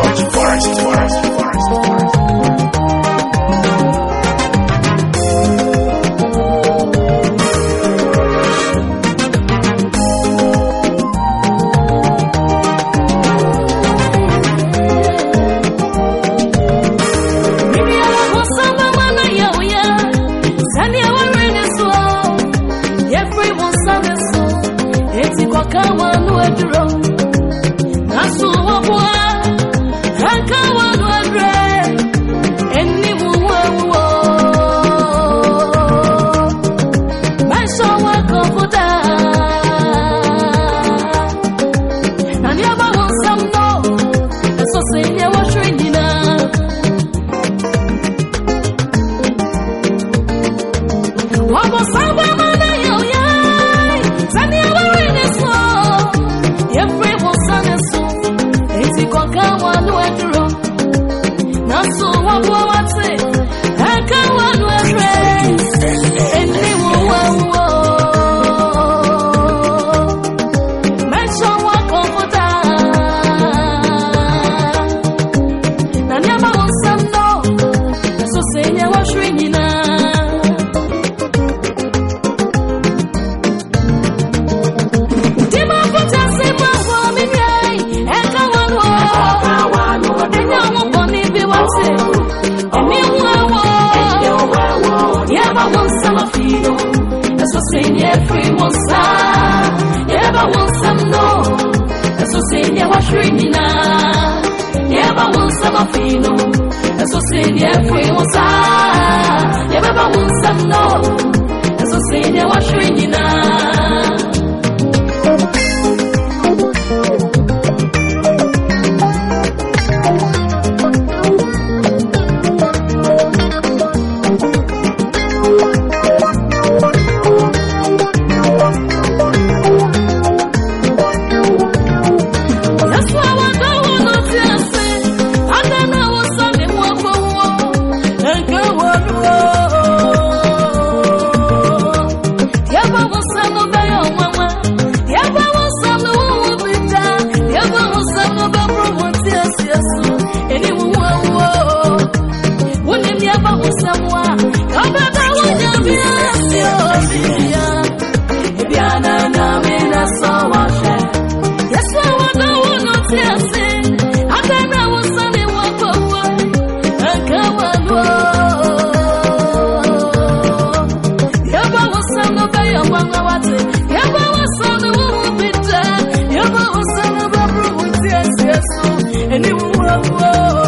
First, first, first. as That's what saying everyone star. Never want some no. That's what saying yeah, what's ringing Never want some of hero. That's what saying everyone star. Never want some. oh, oh.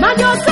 Manyosa.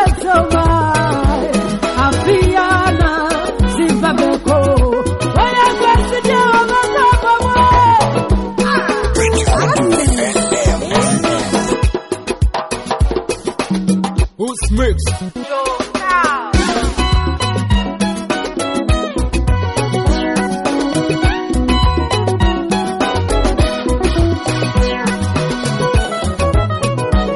Mixed?